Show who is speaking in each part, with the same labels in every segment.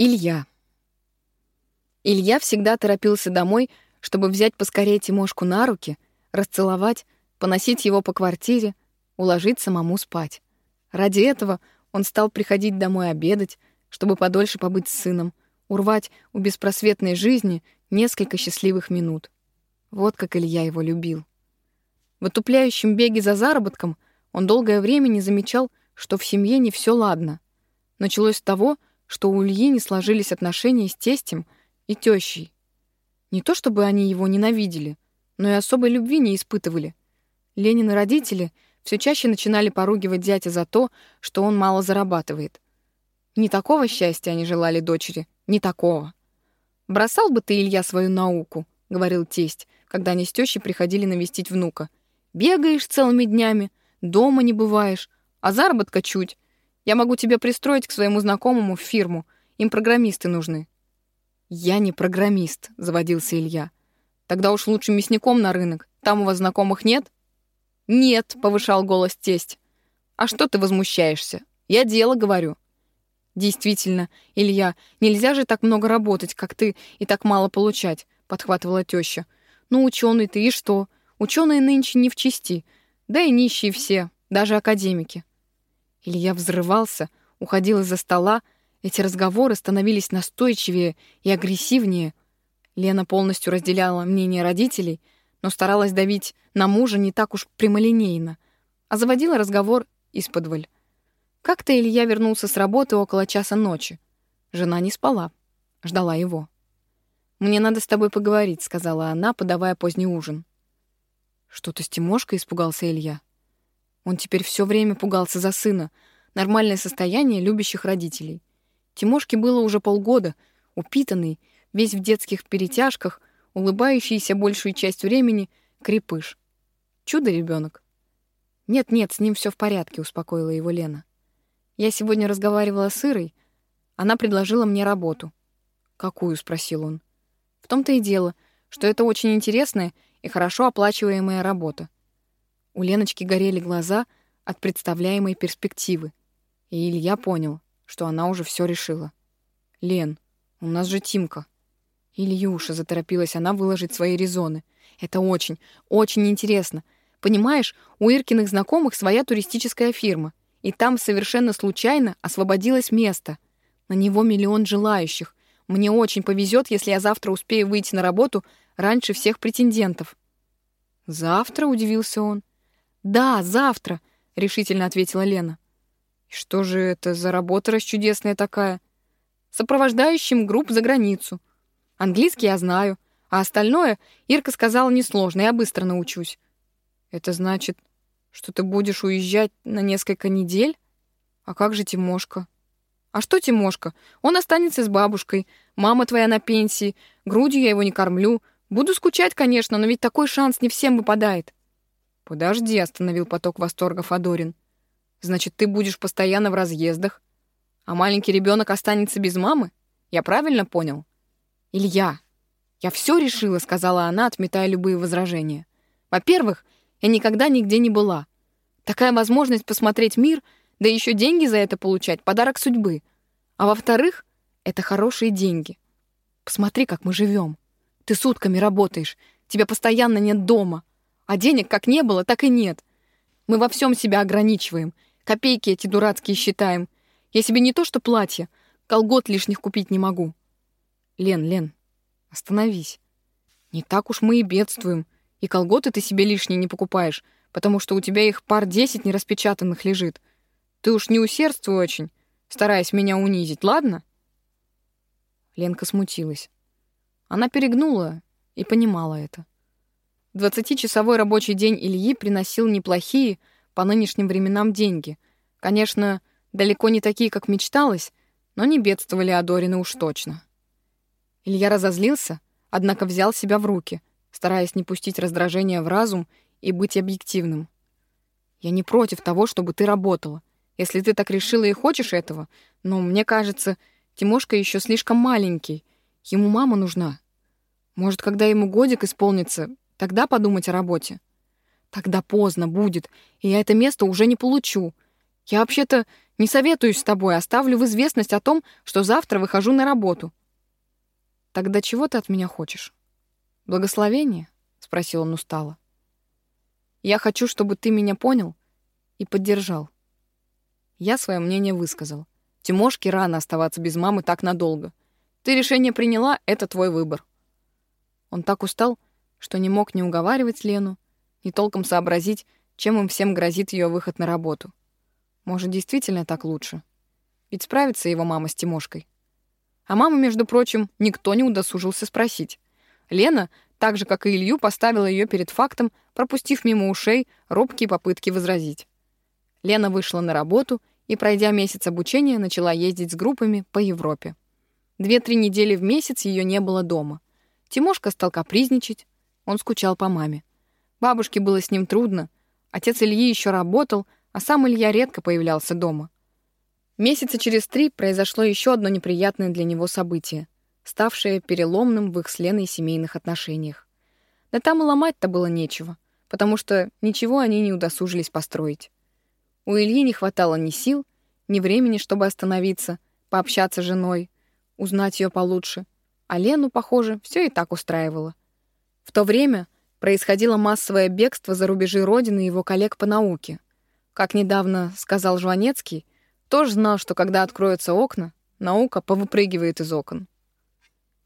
Speaker 1: Илья. Илья всегда торопился домой, чтобы взять поскорее Тимошку на руки, расцеловать, поносить его по квартире, уложить самому спать. Ради этого он стал приходить домой обедать, чтобы подольше побыть с сыном, урвать у беспросветной жизни несколько счастливых минут. Вот как Илья его любил. В отупляющем беге за заработком он долгое время не замечал, что в семье не все ладно. Началось с того, что у Ильи не сложились отношения с тестем и тещей. Не то чтобы они его ненавидели, но и особой любви не испытывали. Ленин и родители все чаще начинали поругивать зятя за то, что он мало зарабатывает. Не такого счастья они желали дочери, не такого. «Бросал бы ты, Илья, свою науку», — говорил тесть, когда они с тещей приходили навестить внука. «Бегаешь целыми днями, дома не бываешь, а заработка чуть. Я могу тебя пристроить к своему знакомому в фирму. Им программисты нужны». «Я не программист», — заводился Илья. «Тогда уж лучше мясником на рынок. Там у вас знакомых нет?» «Нет», — повышал голос тесть. «А что ты возмущаешься? Я дело говорю». «Действительно, Илья, нельзя же так много работать, как ты, и так мало получать», — подхватывала теща. «Ну, ученый ты, и что? Ученые нынче не в чести. Да и нищие все, даже академики. Илья взрывался, уходил из-за стола. Эти разговоры становились настойчивее и агрессивнее. Лена полностью разделяла мнение родителей, но старалась давить на мужа не так уж прямолинейно, а заводила разговор из-под Как-то Илья вернулся с работы около часа ночи. Жена не спала, ждала его. «Мне надо с тобой поговорить», — сказала она, подавая поздний ужин. «Что-то с Тимошкой?» — испугался Илья. Он теперь все время пугался за сына. Нормальное состояние любящих родителей. Тимошке было уже полгода, упитанный, весь в детских перетяжках, улыбающийся большую часть времени, крепыш. Чудо ребенок. Нет-нет, с ним все в порядке, успокоила его Лена. Я сегодня разговаривала с Ирой. Она предложила мне работу. Какую? спросил он. В том-то и дело, что это очень интересная и хорошо оплачиваемая работа. У Леночки горели глаза от представляемой перспективы. И Илья понял, что она уже все решила. «Лен, у нас же Тимка». «Ильюша», — заторопилась она выложить свои резоны. «Это очень, очень интересно. Понимаешь, у Иркиных знакомых своя туристическая фирма, и там совершенно случайно освободилось место. На него миллион желающих. Мне очень повезет, если я завтра успею выйти на работу раньше всех претендентов». «Завтра?» — удивился он. «Да, завтра», — решительно ответила Лена. «И что же это за работа расчудесная такая?» «Сопровождающим групп за границу. Английский я знаю, а остальное, Ирка сказала, несложно, я быстро научусь». «Это значит, что ты будешь уезжать на несколько недель? А как же Тимошка?» «А что Тимошка? Он останется с бабушкой. Мама твоя на пенсии. Грудью я его не кормлю. Буду скучать, конечно, но ведь такой шанс не всем выпадает». «Подожди», — остановил поток восторга Фадорин. «Значит, ты будешь постоянно в разъездах, а маленький ребенок останется без мамы? Я правильно понял?» «Илья, я все решила», — сказала она, отметая любые возражения. «Во-первых, я никогда нигде не была. Такая возможность посмотреть мир, да еще деньги за это получать — подарок судьбы. А во-вторых, это хорошие деньги. Посмотри, как мы живем. Ты сутками работаешь, тебя постоянно нет дома. А денег как не было, так и нет. Мы во всем себя ограничиваем. Копейки эти дурацкие считаем. Я себе не то что платье, колгот лишних купить не могу. Лен, Лен, остановись. Не так уж мы и бедствуем. И колготы ты себе лишние не покупаешь, потому что у тебя их пар десять нераспечатанных лежит. Ты уж не усердствуй очень, стараясь меня унизить, ладно? Ленка смутилась. Она перегнула и понимала это. Двадцатичасовой рабочий день Ильи приносил неплохие по нынешним временам деньги. Конечно, далеко не такие, как мечталось, но не бедствовали Адорины уж точно. Илья разозлился, однако взял себя в руки, стараясь не пустить раздражение в разум и быть объективным. «Я не против того, чтобы ты работала, если ты так решила и хочешь этого, но мне кажется, Тимошка еще слишком маленький, ему мама нужна. Может, когда ему годик исполнится, Тогда подумать о работе. Тогда поздно будет, и я это место уже не получу. Я вообще-то не советуюсь с тобой, оставлю в известность о том, что завтра выхожу на работу. Тогда чего ты от меня хочешь? Благословение? спросил он устало. Я хочу, чтобы ты меня понял и поддержал. Я свое мнение высказал. Тимошке рано оставаться без мамы так надолго. Ты решение приняла, это твой выбор. Он так устал, что не мог ни уговаривать Лену, ни толком сообразить, чем им всем грозит ее выход на работу. Может, действительно так лучше? Ведь справится его мама с Тимошкой. А маму, между прочим, никто не удосужился спросить. Лена, так же, как и Илью, поставила ее перед фактом, пропустив мимо ушей робкие попытки возразить. Лена вышла на работу и, пройдя месяц обучения, начала ездить с группами по Европе. Две-три недели в месяц ее не было дома. Тимошка стал капризничать, он скучал по маме. Бабушке было с ним трудно, отец Ильи еще работал, а сам Илья редко появлялся дома. Месяца через три произошло еще одно неприятное для него событие, ставшее переломным в их с Леной семейных отношениях. Да там и ломать-то было нечего, потому что ничего они не удосужились построить. У Ильи не хватало ни сил, ни времени, чтобы остановиться, пообщаться с женой, узнать ее получше. А Лену, похоже, все и так устраивало. В то время происходило массовое бегство за рубежи родины его коллег по науке. Как недавно сказал Жванецкий, тоже знал, что когда откроются окна, наука повыпрыгивает из окон.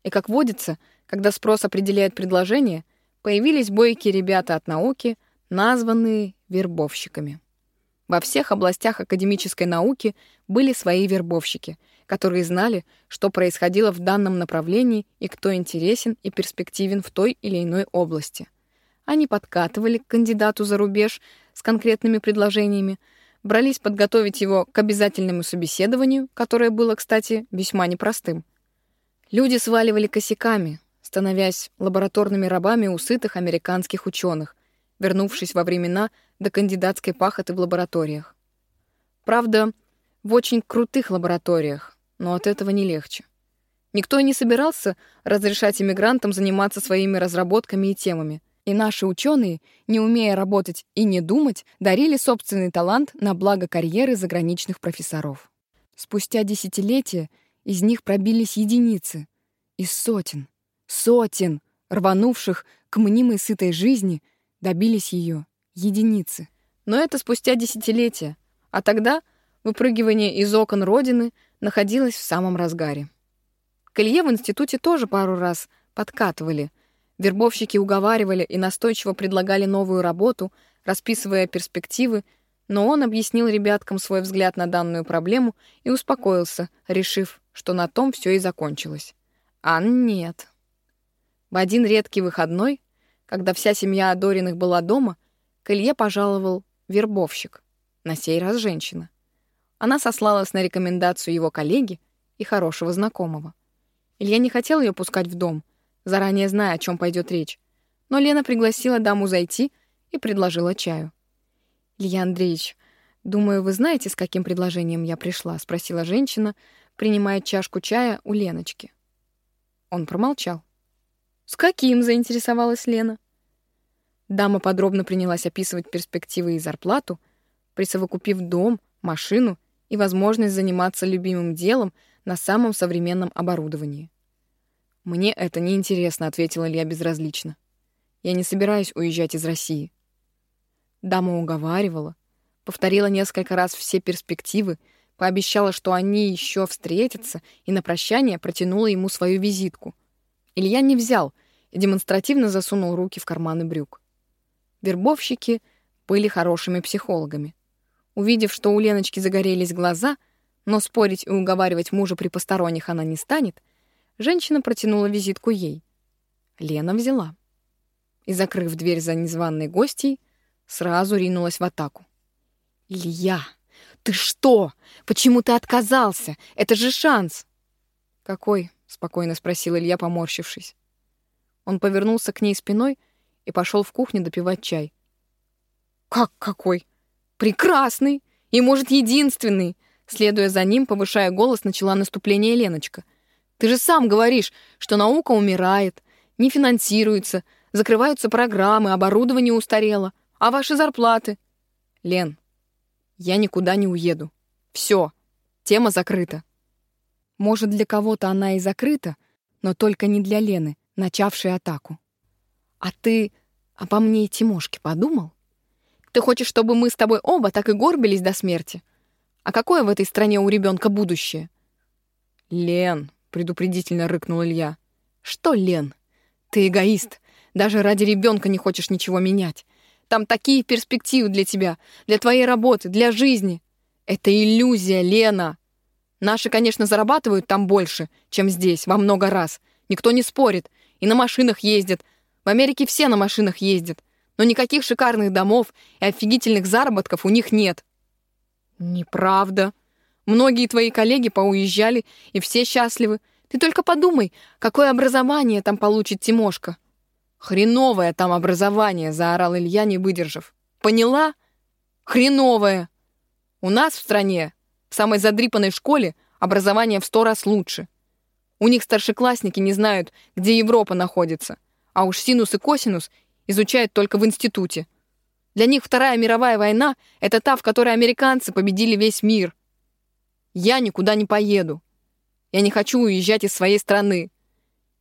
Speaker 1: И как водится, когда спрос определяет предложение, появились бойкие ребята от науки, названные вербовщиками. Во всех областях академической науки были свои вербовщики, которые знали, что происходило в данном направлении и кто интересен и перспективен в той или иной области. Они подкатывали к кандидату за рубеж с конкретными предложениями, брались подготовить его к обязательному собеседованию, которое было, кстати, весьма непростым. Люди сваливали косяками, становясь лабораторными рабами у сытых американских ученых, вернувшись во времена до кандидатской пахоты в лабораториях. Правда, в очень крутых лабораториях, но от этого не легче. Никто и не собирался разрешать иммигрантам заниматься своими разработками и темами, и наши ученые, не умея работать и не думать, дарили собственный талант на благо карьеры заграничных профессоров. Спустя десятилетия из них пробились единицы, из сотен, сотен, рванувших к мнимой сытой жизни добились ее единицы. Но это спустя десятилетия, а тогда выпрыгивание из окон Родины находилось в самом разгаре. К Илье в институте тоже пару раз подкатывали. Вербовщики уговаривали и настойчиво предлагали новую работу, расписывая перспективы, но он объяснил ребяткам свой взгляд на данную проблему и успокоился, решив, что на том все и закончилось. А нет. В один редкий выходной когда вся семья Адориных была дома, к Илье пожаловал вербовщик, на сей раз женщина. Она сослалась на рекомендацию его коллеги и хорошего знакомого. Илья не хотел ее пускать в дом, заранее зная, о чем пойдет речь, но Лена пригласила даму зайти и предложила чаю. «Илья Андреевич, думаю, вы знаете, с каким предложением я пришла?» — спросила женщина, принимая чашку чая у Леночки. Он промолчал. «С каким?» — заинтересовалась Лена. Дама подробно принялась описывать перспективы и зарплату, присовокупив дом, машину и возможность заниматься любимым делом на самом современном оборудовании. «Мне это не интересно, ответила Илья безразлично. «Я не собираюсь уезжать из России». Дама уговаривала, повторила несколько раз все перспективы, пообещала, что они еще встретятся, и на прощание протянула ему свою визитку. Илья не взял и демонстративно засунул руки в карманы брюк. Вербовщики были хорошими психологами. Увидев, что у Леночки загорелись глаза, но спорить и уговаривать мужа при посторонних она не станет, женщина протянула визитку ей. Лена взяла. И, закрыв дверь за незваной гостьей, сразу ринулась в атаку. «Илья, ты что? Почему ты отказался? Это же шанс!» «Какой?» — спокойно спросил Илья, поморщившись. Он повернулся к ней спиной — и пошел в кухню допивать чай. «Как какой? Прекрасный! И, может, единственный!» Следуя за ним, повышая голос, начала наступление Леночка. «Ты же сам говоришь, что наука умирает, не финансируется, закрываются программы, оборудование устарело. А ваши зарплаты?» «Лен, Я никуда не уеду. Все, тема закрыта. Может, для кого-то она и закрыта, но только не для Лены, начавшей атаку. А ты обо мне и Тимошке подумал? Ты хочешь, чтобы мы с тобой оба так и горбились до смерти? А какое в этой стране у ребенка будущее? Лен, предупредительно рыкнул Илья. Что, Лен? Ты эгоист. Даже ради ребенка не хочешь ничего менять. Там такие перспективы для тебя, для твоей работы, для жизни. Это иллюзия, Лена. Наши, конечно, зарабатывают там больше, чем здесь, во много раз. Никто не спорит. И на машинах ездят. В Америке все на машинах ездят. Но никаких шикарных домов и офигительных заработков у них нет. Неправда. Многие твои коллеги поуезжали, и все счастливы. Ты только подумай, какое образование там получит Тимошка. «Хреновое там образование!» — заорал Илья, не выдержав. «Поняла? Хреновое! У нас в стране, в самой задрипанной школе, образование в сто раз лучше. У них старшеклассники не знают, где Европа находится, а уж синус и косинус изучают только в институте. Для них Вторая мировая война — это та, в которой американцы победили весь мир. Я никуда не поеду. Я не хочу уезжать из своей страны.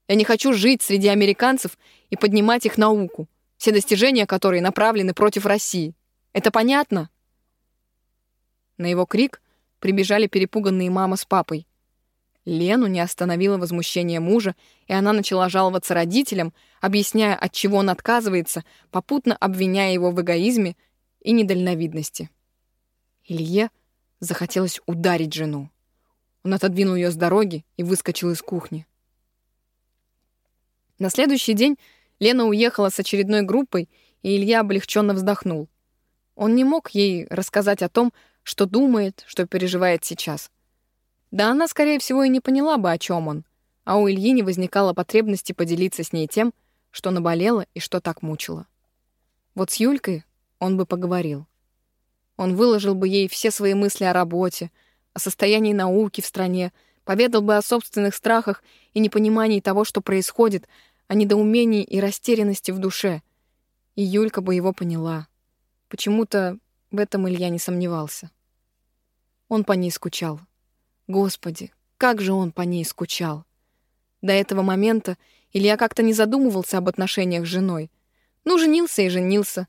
Speaker 1: Я не хочу жить среди американцев и поднимать их науку, все достижения которой направлены против России. Это понятно?» На его крик прибежали перепуганные мама с папой. Лену не остановило возмущение мужа, и она начала жаловаться родителям, объясняя, от чего он отказывается, попутно обвиняя его в эгоизме и недальновидности. Илье захотелось ударить жену. Он отодвинул ее с дороги и выскочил из кухни. На следующий день Лена уехала с очередной группой, и Илья облегченно вздохнул. Он не мог ей рассказать о том, что думает, что переживает сейчас. Да она, скорее всего, и не поняла бы, о чем он, а у Ильи не возникало потребности поделиться с ней тем, что наболело и что так мучило. Вот с Юлькой он бы поговорил. Он выложил бы ей все свои мысли о работе, о состоянии науки в стране, поведал бы о собственных страхах и непонимании того, что происходит, о недоумении и растерянности в душе. И Юлька бы его поняла. Почему-то в этом Илья не сомневался. Он по ней скучал. Господи, как же он по ней скучал. До этого момента Илья как-то не задумывался об отношениях с женой. Ну, женился и женился.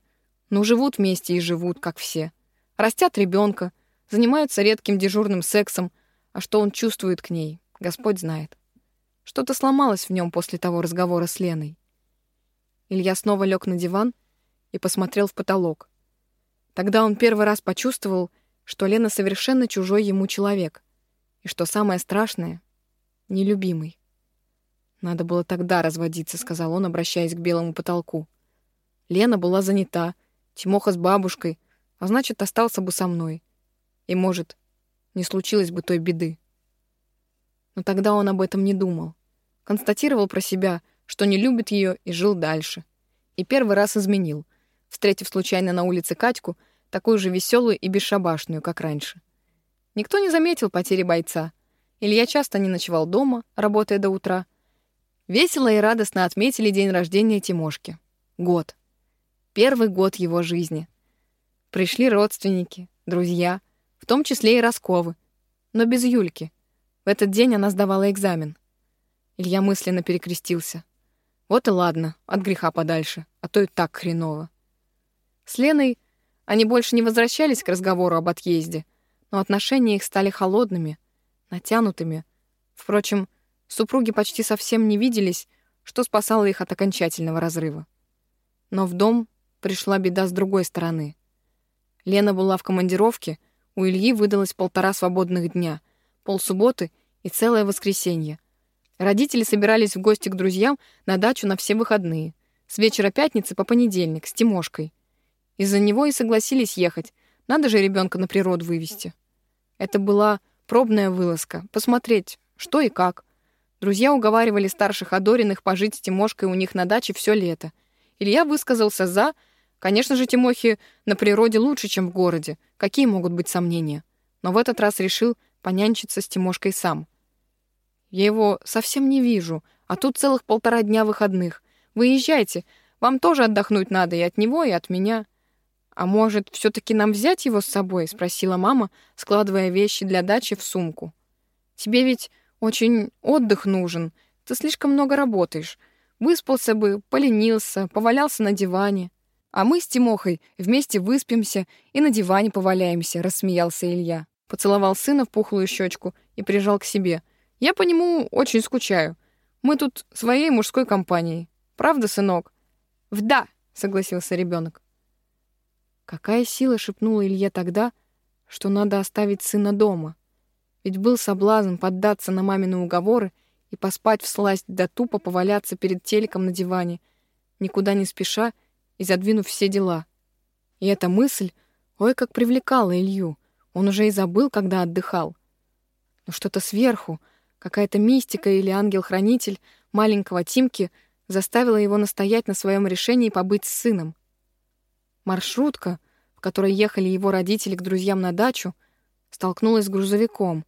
Speaker 1: Ну, живут вместе и живут, как все. Растят ребенка, занимаются редким дежурным сексом, а что он чувствует к ней, Господь знает. Что-то сломалось в нем после того разговора с Леной. Илья снова лег на диван и посмотрел в потолок. Тогда он первый раз почувствовал, что Лена совершенно чужой ему человек, и что самое страшное — нелюбимый. «Надо было тогда разводиться», — сказал он, обращаясь к белому потолку. Лена была занята, Тимоха с бабушкой, а значит, остался бы со мной. И, может, не случилось бы той беды. Но тогда он об этом не думал. Констатировал про себя, что не любит ее и жил дальше. И первый раз изменил, встретив случайно на улице Катьку, такую же веселую и бесшабашную, как раньше. Никто не заметил потери бойца. Илья часто не ночевал дома, работая до утра. Весело и радостно отметили день рождения Тимошки. Год. Первый год его жизни. Пришли родственники, друзья, в том числе и Росковы, но без Юльки — в этот день она сдавала экзамен. Илья мысленно перекрестился. Вот и ладно, от греха подальше, а то и так хреново. С Леной они больше не возвращались к разговору об отъезде, но отношения их стали холодными, натянутыми. Впрочем, супруги почти совсем не виделись, что спасало их от окончательного разрыва. Но в дом пришла беда с другой стороны. Лена была в командировке, у Ильи выдалось полтора свободных дня — полсубботы и целое воскресенье. Родители собирались в гости к друзьям на дачу на все выходные. С вечера пятницы по понедельник, с Тимошкой. Из-за него и согласились ехать. Надо же ребенка на природу вывести. Это была пробная вылазка, посмотреть, что и как. Друзья уговаривали старших Адориных пожить с Тимошкой у них на даче все лето. Илья высказался «за». Конечно же, Тимохе на природе лучше, чем в городе. Какие могут быть сомнения? Но в этот раз решил понянчиться с Тимошкой сам. Я его совсем не вижу, а тут целых полтора дня выходных. Выезжайте, вам тоже отдохнуть надо и от него, и от меня. «А может, все таки нам взять его с собой?» — спросила мама, складывая вещи для дачи в сумку. «Тебе ведь очень отдых нужен. Ты слишком много работаешь. Выспался бы, поленился, повалялся на диване. А мы с Тимохой вместе выспимся и на диване поваляемся», — рассмеялся Илья. Поцеловал сына в пухлую щечку и прижал к себе. «Я по нему очень скучаю. Мы тут своей мужской компанией. Правда, сынок?» «Вда!» — согласился ребенок. Какая сила шепнула Илье тогда, что надо оставить сына дома. Ведь был соблазн поддаться на мамины уговоры и поспать в сласть да тупо поваляться перед телеком на диване, никуда не спеша и задвинув все дела. И эта мысль, ой, как привлекала Илью. Он уже и забыл, когда отдыхал. Но что-то сверху, какая-то мистика или ангел-хранитель маленького Тимки заставила его настоять на своем решении побыть с сыном. Маршрутка, в которой ехали его родители к друзьям на дачу, столкнулась с грузовиком.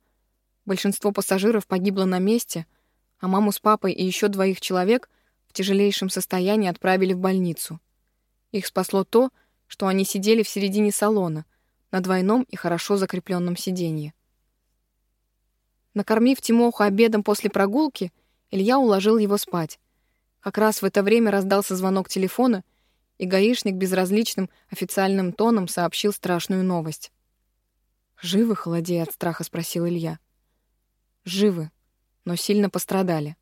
Speaker 1: Большинство пассажиров погибло на месте, а маму с папой и еще двоих человек в тяжелейшем состоянии отправили в больницу. Их спасло то, что они сидели в середине салона, на двойном и хорошо закрепленном сиденье. Накормив Тимоху обедом после прогулки, Илья уложил его спать. Как раз в это время раздался звонок телефона, и гаишник безразличным официальным тоном сообщил страшную новость. «Живы, холодея от страха?» — спросил Илья. «Живы, но сильно пострадали».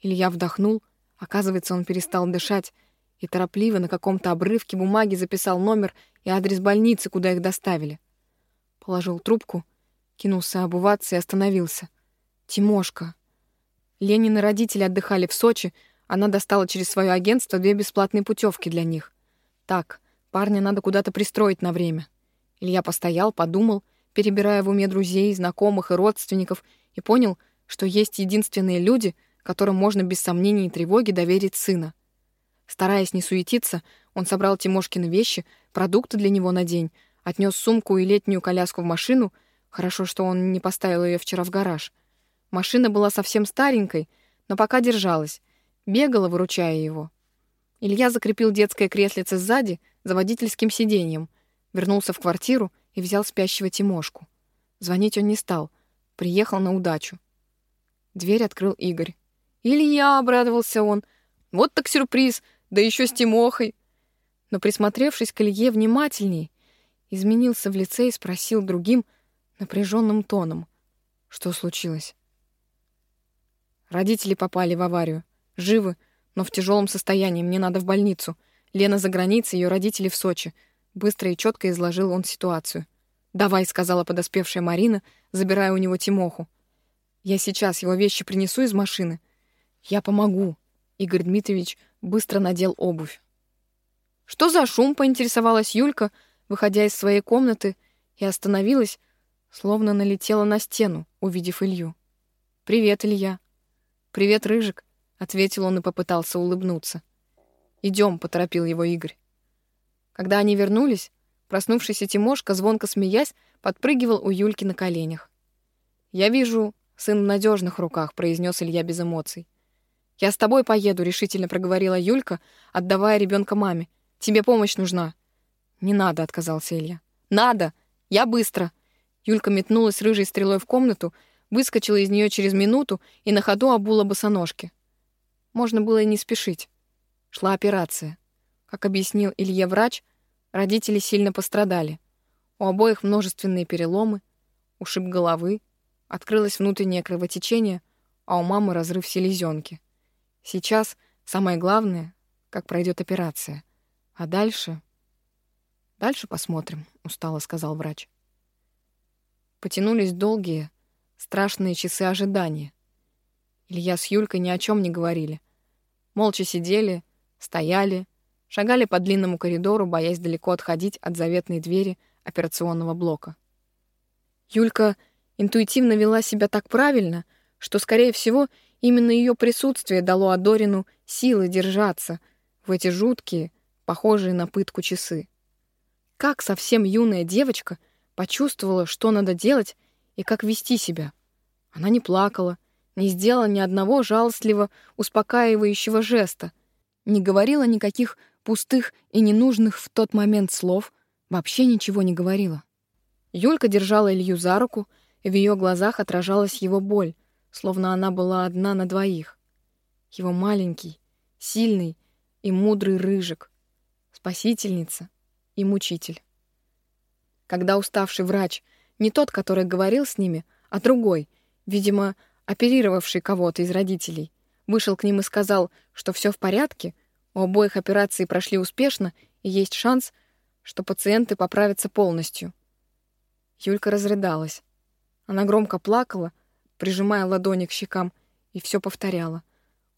Speaker 1: Илья вдохнул, оказывается, он перестал дышать, и торопливо на каком-то обрывке бумаги записал номер и адрес больницы, куда их доставили. Положил трубку, кинулся обуваться и остановился. «Тимошка!» Ленины родители отдыхали в Сочи, она достала через свое агентство две бесплатные путевки для них. Так, парня надо куда-то пристроить на время. Илья постоял, подумал, перебирая в уме друзей, знакомых и родственников, и понял, что есть единственные люди, которым можно без сомнений и тревоги доверить сына. Стараясь не суетиться, он собрал Тимошкины вещи, продукты для него на день, отнес сумку и летнюю коляску в машину. Хорошо, что он не поставил ее вчера в гараж. Машина была совсем старенькой, но пока держалась, бегала, выручая его. Илья закрепил детское креслице сзади за водительским сиденьем, вернулся в квартиру и взял спящего Тимошку. Звонить он не стал, приехал на удачу. Дверь открыл Игорь. «Илья!» — обрадовался он. «Вот так сюрприз! Да еще с Тимохой!» Но, присмотревшись к Илье внимательней, изменился в лице и спросил другим, напряженным тоном. Что случилось? Родители попали в аварию. Живы, но в тяжелом состоянии, мне надо в больницу. Лена за границей, ее родители в Сочи. Быстро и четко изложил он ситуацию. «Давай», — сказала подоспевшая Марина, забирая у него Тимоху. «Я сейчас его вещи принесу из машины». «Я помогу». Игорь Дмитриевич быстро надел обувь. «Что за шум?» — поинтересовалась Юлька, выходя из своей комнаты, и остановилась, словно налетела на стену, увидев Илью. «Привет, Илья». «Привет, Рыжик», — ответил он и попытался улыбнуться. «Идем», — поторопил его Игорь. Когда они вернулись, проснувшийся Тимошка, звонко смеясь, подпрыгивал у Юльки на коленях. «Я вижу, сын в надежных руках», — произнес Илья без эмоций. «Я с тобой поеду», — решительно проговорила Юлька, отдавая ребенка маме. «Тебе помощь нужна». «Не надо», — отказался Илья. «Надо! Я быстро!» Юлька метнулась рыжей стрелой в комнату, выскочила из нее через минуту и на ходу обула босоножки. Можно было и не спешить. Шла операция. Как объяснил Илье врач, родители сильно пострадали. У обоих множественные переломы, ушиб головы, открылось внутреннее кровотечение, а у мамы разрыв селезенки. Сейчас самое главное, как пройдет операция. А дальше... Дальше посмотрим, устало сказал врач. Потянулись долгие, страшные часы ожидания. Илья с Юлькой ни о чем не говорили. Молча сидели, стояли, шагали по длинному коридору, боясь далеко отходить от заветной двери операционного блока. Юлька интуитивно вела себя так правильно, что, скорее всего, именно ее присутствие дало Адорину силы держаться в эти жуткие, похожие на пытку часы. Как совсем юная девочка почувствовала, что надо делать и как вести себя. Она не плакала, не сделала ни одного жалостливо успокаивающего жеста, не говорила никаких пустых и ненужных в тот момент слов вообще ничего не говорила. Юлька держала Илью за руку, и в ее глазах отражалась его боль, словно она была одна на двоих. Его маленький, сильный и мудрый рыжик, спасительница и мучитель. Когда уставший врач, не тот, который говорил с ними, а другой, видимо, оперировавший кого-то из родителей, вышел к ним и сказал, что все в порядке, у обоих операции прошли успешно и есть шанс, что пациенты поправятся полностью. Юлька разрыдалась. Она громко плакала, прижимая ладони к щекам, и все повторяла.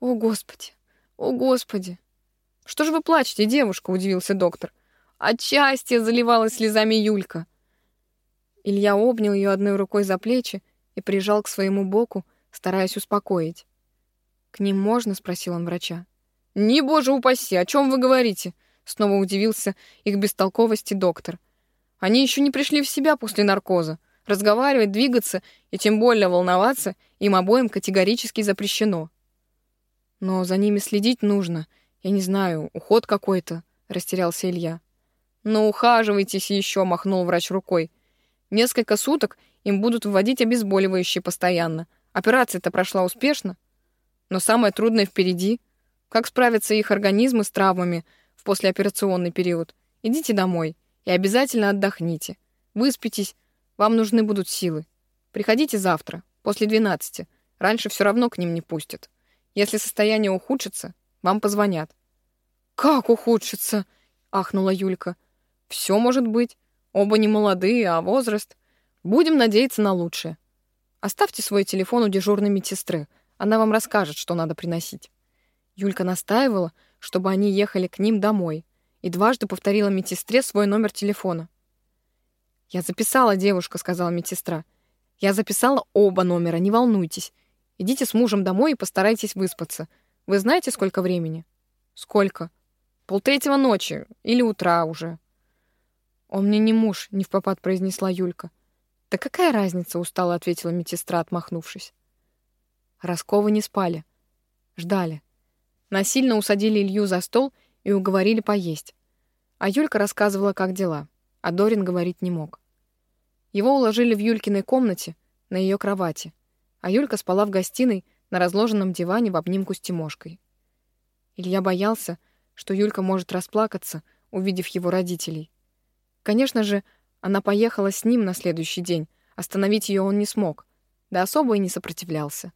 Speaker 1: «О, Господи! О, Господи!» «Что же вы плачете, девушка?» — удивился доктор. «От счастья!» — заливалась слезами Юлька. Илья обнял ее одной рукой за плечи и прижал к своему боку, стараясь успокоить. «К ним можно?» — спросил он врача. «Не, боже упаси, о чем вы говорите?» Снова удивился их бестолковости доктор. «Они еще не пришли в себя после наркоза. Разговаривать, двигаться и тем более волноваться им обоим категорически запрещено. Но за ними следить нужно. Я не знаю, уход какой-то», — растерялся Илья. «Ну, ухаживайтесь еще», — махнул врач рукой. «Несколько суток им будут вводить обезболивающие постоянно. Операция-то прошла успешно. Но самое трудное впереди — как справятся их организмы с травмами в послеоперационный период? Идите домой и обязательно отдохните. Выспитесь, вам нужны будут силы. Приходите завтра, после 12. Раньше все равно к ним не пустят. Если состояние ухудшится, вам позвонят. «Как ухудшится?» — ахнула Юлька. «Все может быть. Оба не молодые, а возраст. Будем надеяться на лучшее. Оставьте свой телефон у дежурной медсестры. Она вам расскажет, что надо приносить». Юлька настаивала, чтобы они ехали к ним домой, и дважды повторила медсестре свой номер телефона. «Я записала, девушка», — сказала медсестра. «Я записала оба номера, не волнуйтесь. Идите с мужем домой и постарайтесь выспаться. Вы знаете, сколько времени?» «Сколько?» «Полтретьего ночи или утра уже». «Он мне не муж», — не в попад произнесла Юлька. «Да какая разница?» — устало ответила медсестра, отмахнувшись. Росковы не спали. Ждали. Насильно усадили Илью за стол и уговорили поесть. А Юлька рассказывала, как дела, а Дорин говорить не мог. Его уложили в Юлькиной комнате, на ее кровати, а Юлька спала в гостиной на разложенном диване в обнимку с Тимошкой. Илья боялся, что Юлька может расплакаться, увидев его родителей. Конечно же, она поехала с ним на следующий день, остановить ее он не смог, да особо и не сопротивлялся.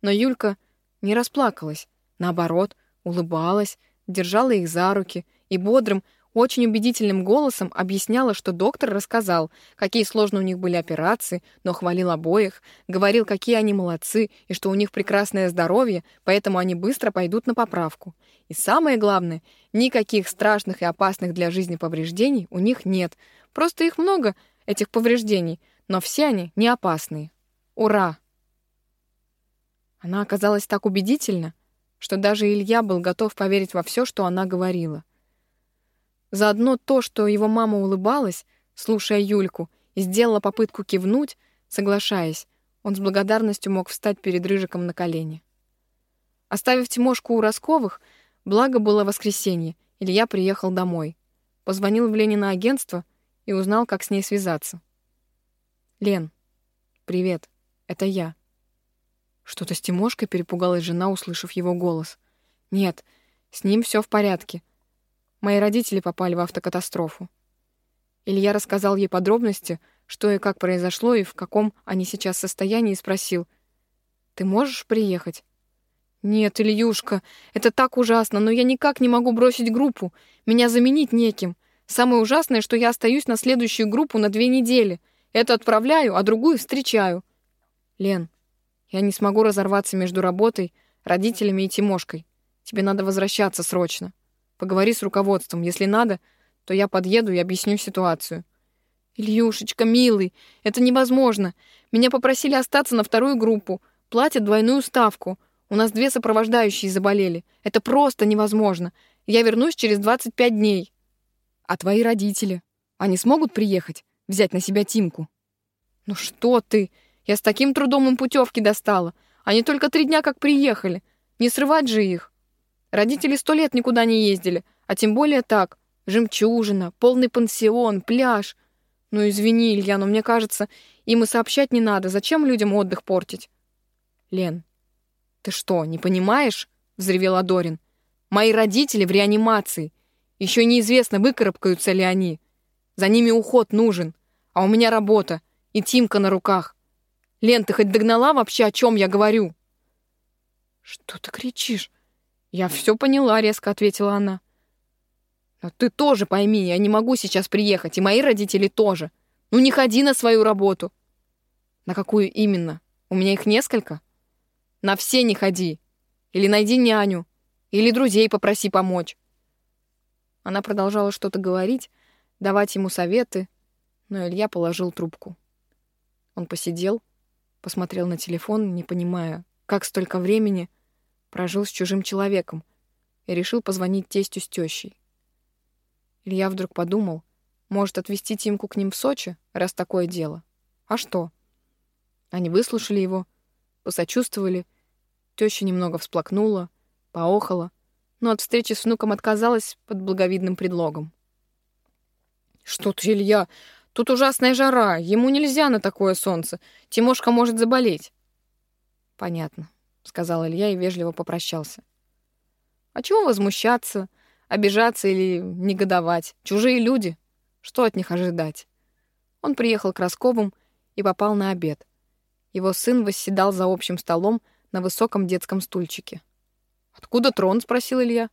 Speaker 1: Но Юлька не расплакалась, Наоборот, улыбалась, держала их за руки и бодрым, очень убедительным голосом объясняла, что доктор рассказал, какие сложные у них были операции, но хвалил обоих, говорил, какие они молодцы и что у них прекрасное здоровье, поэтому они быстро пойдут на поправку. И самое главное, никаких страшных и опасных для жизни повреждений у них нет. Просто их много, этих повреждений, но все они не опасные. Ура! Она оказалась так убедительна, что даже Илья был готов поверить во все, что она говорила. Заодно то, что его мама улыбалась, слушая Юльку, и сделала попытку кивнуть, соглашаясь, он с благодарностью мог встать перед Рыжиком на колени. Оставив Тимошку у Росковых, благо было воскресенье, Илья приехал домой. Позвонил в Ленина агентство и узнал, как с ней связаться. «Лен, привет, это я», что-то с Тимошкой перепугалась жена, услышав его голос. Нет, с ним все в порядке. Мои родители попали в автокатастрофу. Илья рассказал ей подробности, что и как произошло, и в каком они сейчас состоянии, и спросил. «Ты можешь приехать?» «Нет, Ильюшка, это так ужасно, но я никак не могу бросить группу. Меня заменить неким. Самое ужасное, что я остаюсь на следующую группу на две недели. Эту отправляю, а другую встречаю». «Лен, я не смогу разорваться между работой, родителями и Тимошкой. Тебе надо возвращаться срочно. Поговори с руководством. Если надо, то я подъеду и объясню ситуацию. Ильюшечка, милый, это невозможно. Меня попросили остаться на вторую группу. Платят двойную ставку. У нас две сопровождающие заболели. Это просто невозможно. Я вернусь через 25 дней. А твои родители? Они смогут приехать? Взять на себя Тимку? Ну что ты? Я с таким трудом им путевки достала. Они только три дня как приехали. Не срывать же их. Родители сто лет никуда не ездили, А тем более так, жемчужина, полный пансион, пляж. Ну, извини, Илья, но мне кажется, им и сообщать не надо. Зачем людям отдых портить? Лен, ты что, не понимаешь? Взревел Адорин. Мои родители в реанимации. Еще неизвестно, выкарабкаются ли они. За ними уход нужен. А у меня работа. И Тимка на руках. Лен, ты хоть догнала вообще, о чем я говорю? Что ты кричишь? Я все поняла, резко ответила она. Но ты тоже пойми, я не могу сейчас приехать, и мои родители тоже. Ну не ходи на свою работу. На какую именно? У меня их несколько. На все не ходи. Или найди няню. Или друзей попроси помочь. Она продолжала что-то говорить, давать ему советы, но Илья положил трубку. Он посидел, посмотрел на телефон, не понимая, как столько времени прожил с чужим человеком, и решил позвонить тестю с тещей. Илья вдруг подумал, может, отвезти Тимку к ним в Сочи, раз такое дело. А что? Они выслушали его, посочувствовали, теща немного всплакнула, поохала, но от встречи с внуком отказалась под благовидным предлогом. «Что ты, Илья? Тут ужасная жара, ему нельзя на такое солнце. Тимошка может заболеть». «Понятно», — сказал Илья и вежливо попрощался. «А чего возмущаться, обижаться или негодовать? Чужие люди. Что от них ожидать?» Он приехал к Росковым и попал на обед. Его сын восседал за общим столом на высоком детском стульчике. «Откуда трон?» — спросил Илья.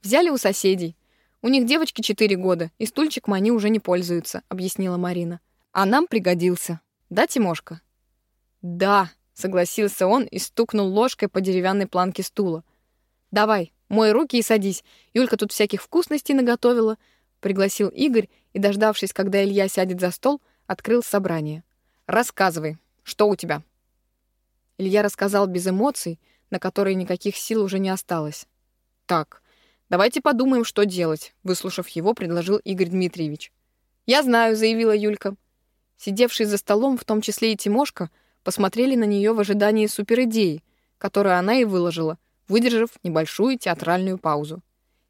Speaker 1: «Взяли у соседей. У них девочки четыре года, и стульчиком они уже не пользуются», — объяснила Марина. «А нам пригодился. Да, Тимошка?» «Да», — согласился он и стукнул ложкой по деревянной планке стула. «Давай, мой руки и садись. Юлька тут всяких вкусностей наготовила», — пригласил Игорь и, дождавшись, когда Илья сядет за стол, открыл собрание. «Рассказывай, что у тебя?» Илья рассказал без эмоций, на которые никаких сил уже не осталось. «Так, давайте подумаем, что делать», — выслушав его, предложил Игорь Дмитриевич. «Я знаю», — заявила Юлька. Сидевшие за столом, в том числе и Тимошка, посмотрели на нее в ожидании суперидеи, которую она и выложила, выдержав небольшую театральную паузу.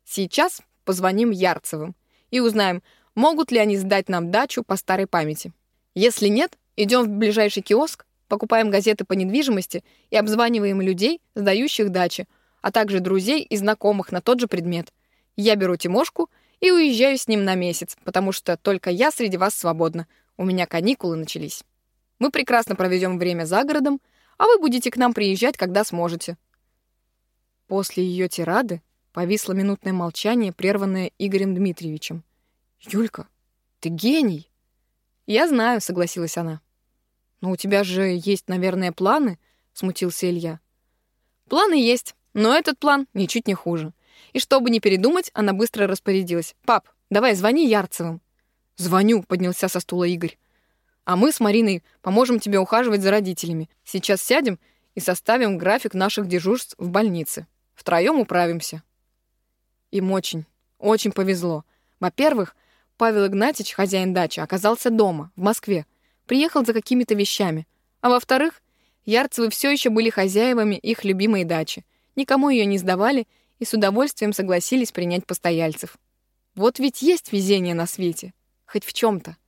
Speaker 1: «Сейчас позвоним Ярцевым и узнаем, могут ли они сдать нам дачу по старой памяти. Если нет, идем в ближайший киоск, покупаем газеты по недвижимости и обзваниваем людей, сдающих дачи, а также друзей и знакомых на тот же предмет. Я беру Тимошку и уезжаю с ним на месяц, потому что только я среди вас свободна. У меня каникулы начались. Мы прекрасно проведем время за городом, а вы будете к нам приезжать, когда сможете. После ее тирады повисло минутное молчание, прерванное Игорем Дмитриевичем. «Юлька, ты гений!» «Я знаю», — согласилась она. «Но у тебя же есть, наверное, планы?» — смутился Илья. «Планы есть, но этот план ничуть не хуже». И чтобы не передумать, она быстро распорядилась. «Пап, давай звони Ярцевым». «Звоню», — поднялся со стула Игорь. «А мы с Мариной поможем тебе ухаживать за родителями. Сейчас сядем и составим график наших дежурств в больнице. Втроем управимся». Им очень, очень повезло. Во-первых, Павел Игнатьевич, хозяин дачи, оказался дома, в Москве, приехал за какими-то вещами. А во-вторых, Ярцевы все еще были хозяевами их любимой дачи, никому ее не сдавали и с удовольствием согласились принять постояльцев. Вот ведь есть везение на свете, хоть в чем-то.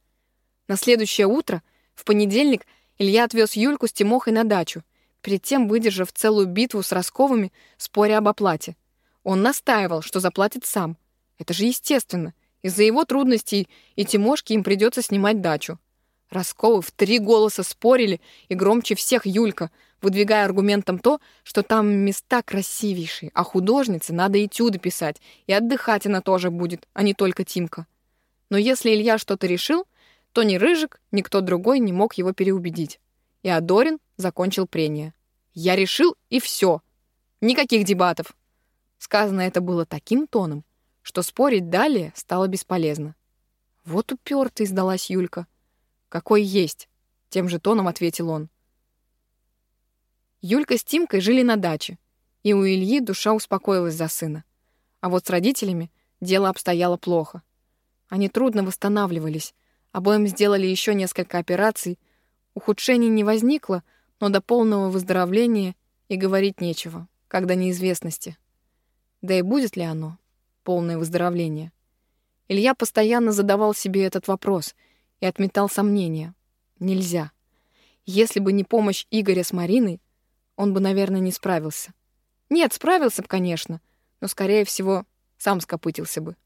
Speaker 1: На следующее утро, в понедельник, Илья отвез Юльку с Тимохой на дачу, перед тем выдержав целую битву с Росковыми, споря об оплате. Он настаивал, что заплатит сам. Это же естественно. Из-за его трудностей и Тимошке им придется снимать дачу. Росковы в три голоса спорили, и громче всех Юлька, выдвигая аргументом то, что там места красивейшие, а художнице надо этюды писать, и отдыхать она тоже будет, а не только Тимка. Но если Илья что-то решил, то ни Рыжик, ни кто другой не мог его переубедить. И Адорин закончил прение. «Я решил, и все. Никаких дебатов». Сказано это было таким тоном, что спорить далее стало бесполезно. «Вот упертый», — сдалась Юлька. «Какой есть», — тем же тоном ответил он. Юлька с Тимкой жили на даче, и у Ильи душа успокоилась за сына. А вот с родителями дело обстояло плохо. Они трудно восстанавливались, обоим сделали еще несколько операций, ухудшений не возникло, но до полного выздоровления и говорить нечего, когда неизвестности. Да и будет ли оно? полное выздоровление? Илья постоянно задавал себе этот вопрос и отметал сомнения. Нельзя. Если бы не помощь Игоря с Мариной, он бы, наверное, не справился. Нет, справился бы, конечно, но, скорее всего, сам скопытился бы.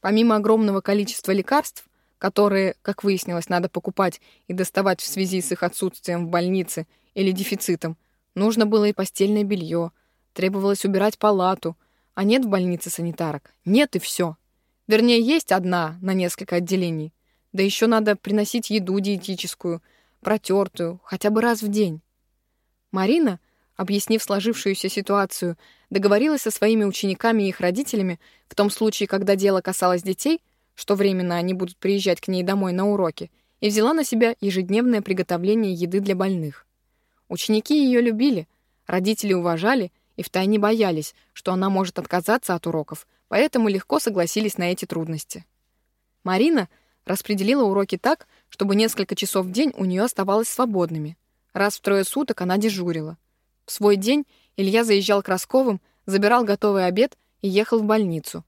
Speaker 1: Помимо огромного количества лекарств, которые, как выяснилось, надо покупать и доставать в связи с их отсутствием в больнице или дефицитом, нужно было и постельное белье, требовалось убирать палату, а нет в больнице санитарок. Нет и все. Вернее, есть одна на несколько отделений. Да еще надо приносить еду диетическую, протертую, хотя бы раз в день. Марина, объяснив сложившуюся ситуацию, договорилась со своими учениками и их родителями в том случае, когда дело касалось детей, что временно они будут приезжать к ней домой на уроки, и взяла на себя ежедневное приготовление еды для больных. Ученики ее любили, родители уважали и втайне боялись, что она может отказаться от уроков, поэтому легко согласились на эти трудности. Марина распределила уроки так, чтобы несколько часов в день у нее оставалось свободными. Раз в трое суток она дежурила. В свой день Илья заезжал к Росковым, забирал готовый обед и ехал в больницу.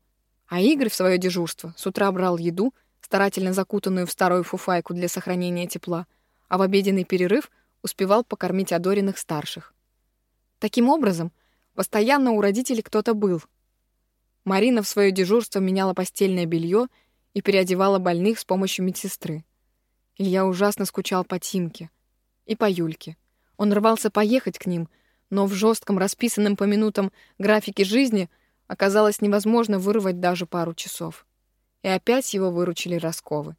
Speaker 1: А Игорь в свое дежурство с утра брал еду, старательно закутанную в старую фуфайку для сохранения тепла, а в обеденный перерыв успевал покормить одоренных старших. Таким образом, постоянно у родителей кто-то был. Марина в свое дежурство меняла постельное белье и переодевала больных с помощью медсестры. Илья ужасно скучал по Тимке и по Юльке. Он рвался поехать к ним, но в жестком, расписанном по минутам графике жизни оказалось невозможно вырвать даже пару часов. И опять его выручили Росковы.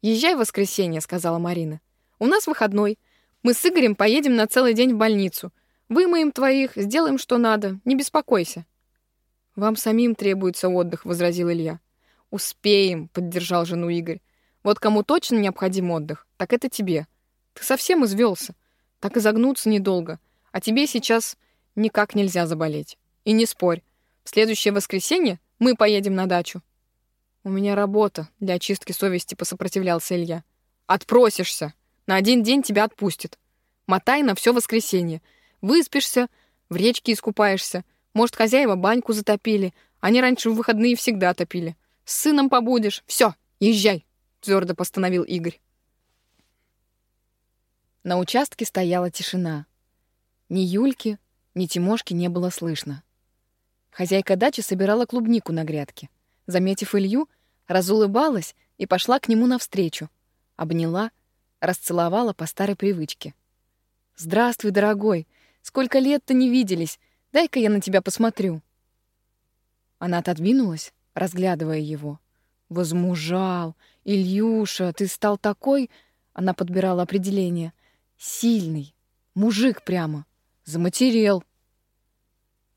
Speaker 1: «Езжай в воскресенье», — сказала Марина. «У нас выходной. Мы с Игорем поедем на целый день в больницу. Вымоем твоих, сделаем, что надо. Не беспокойся». «Вам самим требуется отдых», — возразил Илья. «Успеем», — поддержал жену Игорь. «Вот кому точно необходим отдых, так это тебе. Ты совсем извелся. Так и загнуться недолго. А тебе сейчас никак нельзя заболеть. И не спорь. В следующее воскресенье мы поедем на дачу. У меня работа для очистки совести, посопротивлялся Илья. Отпросишься. На один день тебя отпустят. Мотай на все воскресенье. Выспишься, в речке искупаешься. Может, хозяева баньку затопили. Они раньше в выходные всегда топили. С сыном побудешь. Все, езжай, твердо постановил Игорь. На участке стояла тишина. Ни Юльки, ни Тимошки не было слышно. Хозяйка дачи собирала клубнику на грядке. Заметив Илью, разулыбалась и пошла к нему навстречу. Обняла, расцеловала по старой привычке. «Здравствуй, дорогой! Сколько лет-то не виделись! Дай-ка я на тебя посмотрю!» Она отодвинулась, разглядывая его. «Возмужал! Ильюша, ты стал такой...» Она подбирала определение. «Сильный! Мужик прямо!» Заматерел.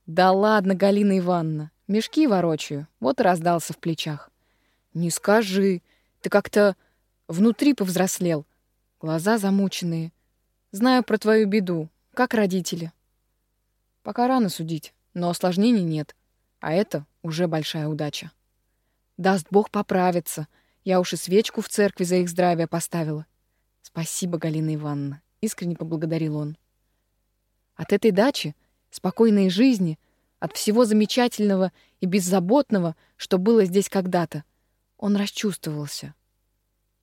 Speaker 1: Да ладно, Галина Ивановна, мешки ворочаю, вот и раздался в плечах. Не скажи, ты как-то внутри повзрослел. Глаза замученные. Знаю про твою беду, как родители. Пока рано судить, но осложнений нет, а это уже большая удача. Даст Бог поправиться. Я уж и свечку в церкви за их здравие поставила. Спасибо, Галина Ивановна, искренне поблагодарил он. От этой дачи, спокойной жизни, от всего замечательного и беззаботного, что было здесь когда-то, он расчувствовался.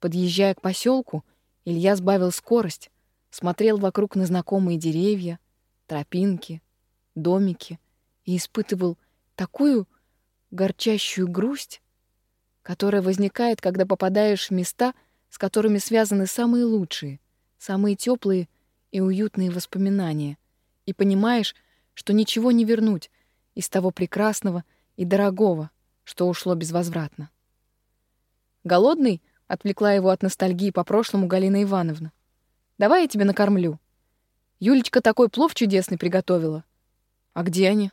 Speaker 1: Подъезжая к поселку, Илья сбавил скорость, смотрел вокруг на знакомые деревья, тропинки, домики и испытывал такую горчащую грусть, которая возникает, когда попадаешь в места, с которыми связаны самые лучшие, самые теплые и уютные воспоминания — и понимаешь, что ничего не вернуть из того прекрасного и дорогого, что ушло безвозвратно. Голодный отвлекла его от ностальгии по прошлому Галина Ивановна. Давай я тебя накормлю. Юлечка такой плов чудесный приготовила. А где они?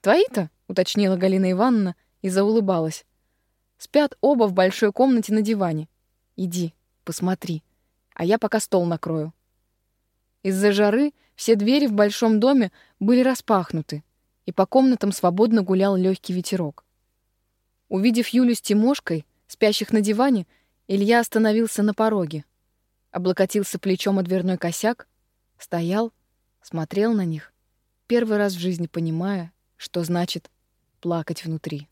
Speaker 1: Твои-то? уточнила Галина Ивановна и заулыбалась. Спят оба в большой комнате на диване. Иди, посмотри, а я пока стол накрою. Из-за жары все двери в большом доме были распахнуты, и по комнатам свободно гулял легкий ветерок. Увидев Юлю с Тимошкой, спящих на диване, Илья остановился на пороге, облокотился плечом о дверной косяк, стоял, смотрел на них, первый раз в жизни понимая, что значит плакать внутри.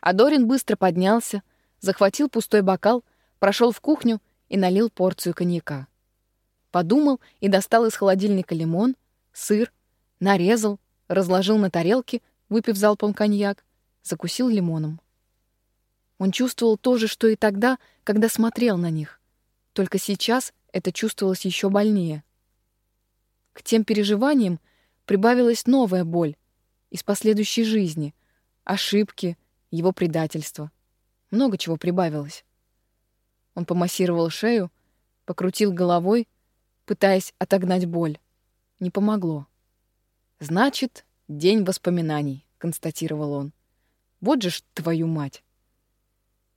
Speaker 1: А Дорин быстро поднялся, захватил пустой бокал, прошел в кухню и налил порцию коньяка. Подумал и достал из холодильника лимон, сыр, нарезал, разложил на тарелке, выпив залпом коньяк, закусил лимоном. Он чувствовал то же, что и тогда, когда смотрел на них. Только сейчас это чувствовалось еще больнее. К тем переживаниям прибавилась новая боль из последующей жизни, ошибки, его предательство. Много чего прибавилось. Он помассировал шею, покрутил головой, пытаясь отогнать боль. Не помогло. «Значит, день воспоминаний», — констатировал он. «Вот же ж твою мать!»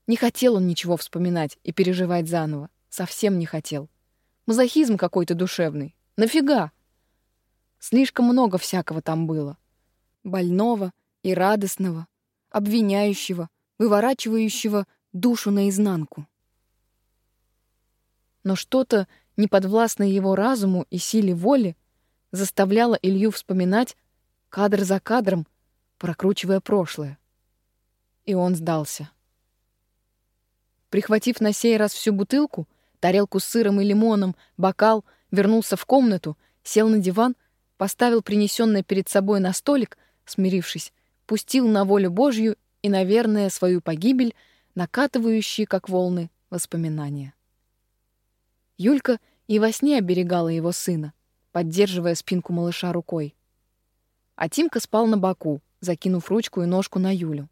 Speaker 1: Не хотел он ничего вспоминать и переживать заново. Совсем не хотел. Мазохизм какой-то душевный. Нафига? Слишком много всякого там было. Больного и радостного, обвиняющего, выворачивающего душу наизнанку. Но что-то, неподвластное его разуму и силе воли, заставляло Илью вспоминать кадр за кадром, прокручивая прошлое. И он сдался. Прихватив на сей раз всю бутылку, тарелку с сыром и лимоном, бокал, вернулся в комнату, сел на диван, поставил принесенное перед собой на столик, смирившись, пустил на волю Божью и, наверное, свою погибель, накатывающие, как волны, воспоминания. Юлька и во сне оберегала его сына, поддерживая спинку малыша рукой. А Тимка спал на боку, закинув ручку и ножку на Юлю.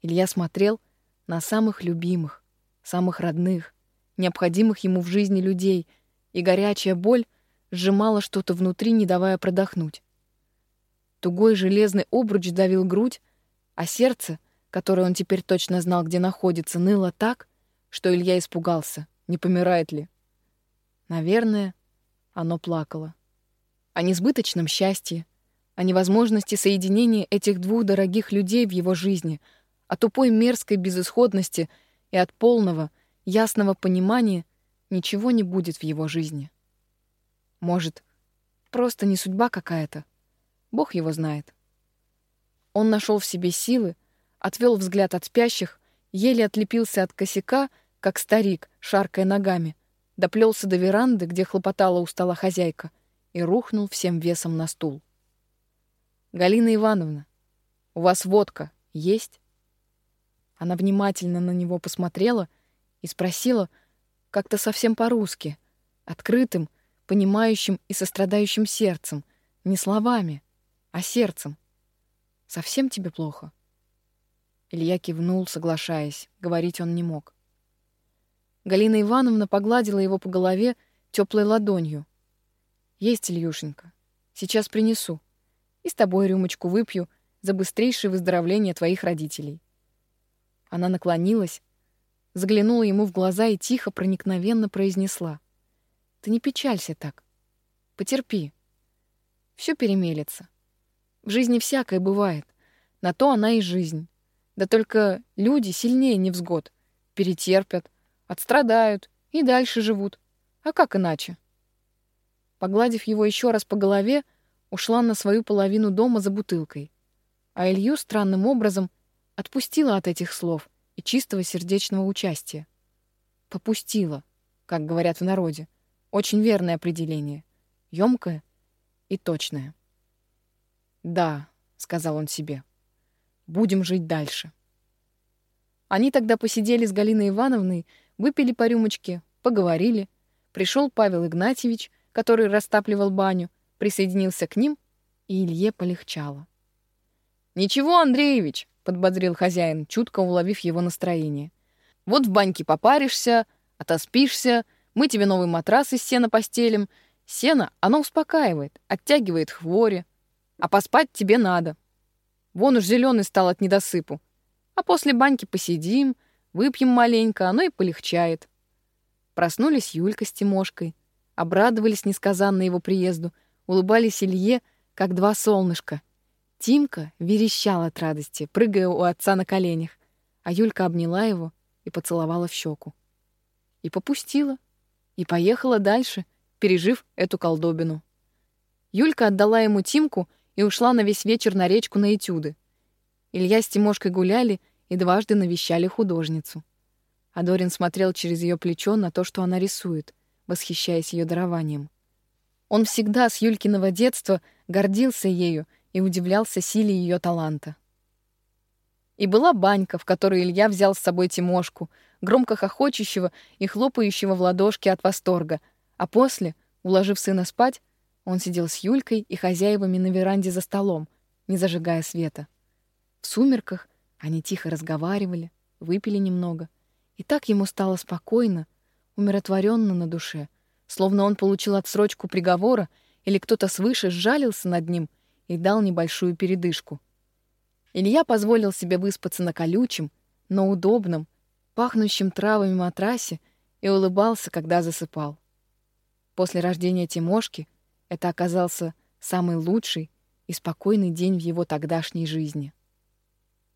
Speaker 1: Илья смотрел, на самых любимых, самых родных, необходимых ему в жизни людей, и горячая боль сжимала что-то внутри, не давая продохнуть. Тугой железный обруч давил грудь, а сердце, которое он теперь точно знал, где находится, ныло так, что Илья испугался, не помирает ли. Наверное, оно плакало. О несбыточном счастье, о невозможности соединения этих двух дорогих людей в его жизни — о тупой мерзкой безысходности и от полного, ясного понимания ничего не будет в его жизни. Может, просто не судьба какая-то. Бог его знает. Он нашел в себе силы, отвел взгляд от спящих, еле отлепился от косяка, как старик, шаркая ногами, доплелся до веранды, где хлопотала у стола хозяйка, и рухнул всем весом на стул. «Галина Ивановна, у вас водка есть?» Она внимательно на него посмотрела и спросила как-то совсем по-русски, открытым, понимающим и сострадающим сердцем, не словами, а сердцем. «Совсем тебе плохо?» Илья кивнул, соглашаясь. Говорить он не мог. Галина Ивановна погладила его по голове теплой ладонью. «Есть, Ильюшенька. Сейчас принесу. И с тобой рюмочку выпью за быстрейшее выздоровление твоих родителей». Она наклонилась, заглянула ему в глаза и тихо, проникновенно произнесла. «Ты не печалься так. Потерпи. Все перемелется. В жизни всякое бывает. На то она и жизнь. Да только люди сильнее невзгод. Перетерпят, отстрадают и дальше живут. А как иначе?» Погладив его еще раз по голове, ушла на свою половину дома за бутылкой. А Илью странным образом Отпустила от этих слов и чистого сердечного участия. Попустила, как говорят в народе. Очень верное определение. Ёмкое и точное. «Да», — сказал он себе, — «будем жить дальше». Они тогда посидели с Галиной Ивановной, выпили по рюмочке, поговорили. Пришел Павел Игнатьевич, который растапливал баню, присоединился к ним, и Илье полегчало. «Ничего, Андреевич», подбодрил хозяин, чутко уловив его настроение. Вот в баньке попаришься, отоспишься, мы тебе новый матрас из сена постелим. Сено, оно успокаивает, оттягивает хвори. А поспать тебе надо. Вон уж зеленый стал от недосыпу. А после баньки посидим, выпьем маленько, оно и полегчает. Проснулись Юлька с Тимошкой, обрадовались несказанно его приезду, улыбались Илье, как два солнышка — Тимка верещал от радости, прыгая у отца на коленях, а Юлька обняла его и поцеловала в щеку. И попустила, и поехала дальше, пережив эту колдобину. Юлька отдала ему Тимку и ушла на весь вечер на речку на этюды. Илья с Тимошкой гуляли и дважды навещали художницу. Адорин смотрел через ее плечо на то, что она рисует, восхищаясь ее дарованием. Он всегда с Юлькиного детства гордился ею и удивлялся силе ее таланта. И была банька, в которой Илья взял с собой Тимошку, громко хохочущего и хлопающего в ладошки от восторга, а после, уложив сына спать, он сидел с Юлькой и хозяевами на веранде за столом, не зажигая света. В сумерках они тихо разговаривали, выпили немного, и так ему стало спокойно, умиротворенно на душе, словно он получил отсрочку приговора или кто-то свыше сжалился над ним и дал небольшую передышку. Илья позволил себе выспаться на колючем, но удобном, пахнущем травами матрасе и улыбался, когда засыпал. После рождения Тимошки это оказался самый лучший и спокойный день в его тогдашней жизни.